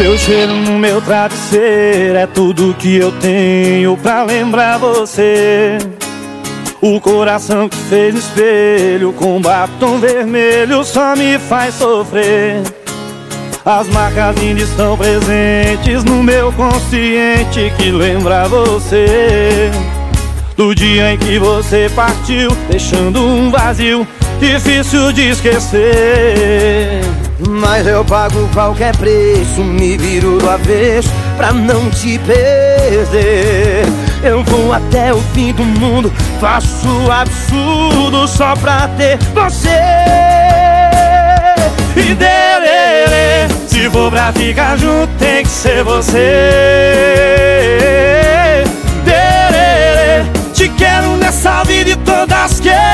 Seu cheiro no meu travesseiro é tudo que eu tenho pra lembrar você. O coração que fez espelho com batom vermelho só me faz sofrer. As marcas ainda estão presentes no meu consciente que lembra você. Do dia em que você partiu, deixando um vazio difícil de esquecer. Mas eu pago qualquer preço, me viro do avesso pra não te perder. Eu vou até o fim do mundo, faço absurdo só pra ter você. E dererê, se for pra ficar junto, tem que ser você. Dererê, te quero nessa vida e todas que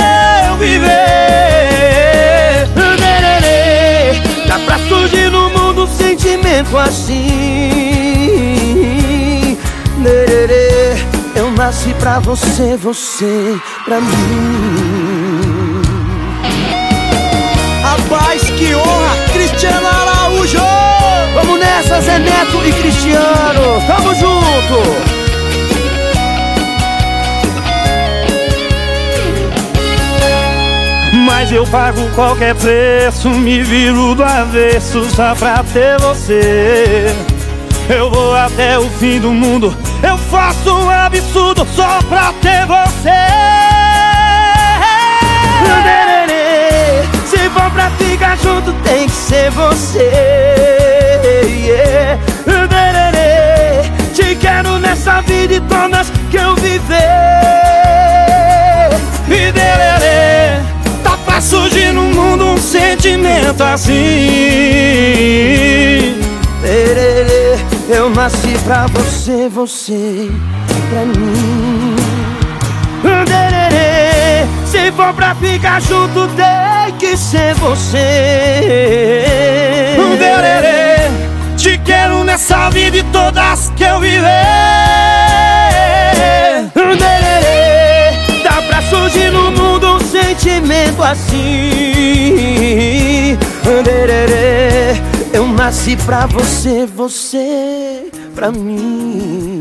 sentimento assim. Dererê, eu nasci pra você, você pra mim. Rapaz, que honra! Cristiano Araújo! Vamos nessa, Zé Neto e Cristiano! Mas eu pago qualquer preço, me viro do avesso só pra ter você. Eu vou até o fim do mundo, eu faço um absurdo só pra ter você. Se for pra ficar junto, tem que ser você. Yeah. Te quero nessa vida e todas que eu viver. Assim. Dererê, Eu nasci pra você, você pra mim. Dererê, Se for pra ficar junto, tem que ser você. Dererê, te quero nessa vida e todas que eu viver. Dererê, Dá pra surgir no mundo um sentimento assim. Dererê, Eu nasci pra você, você pra mim.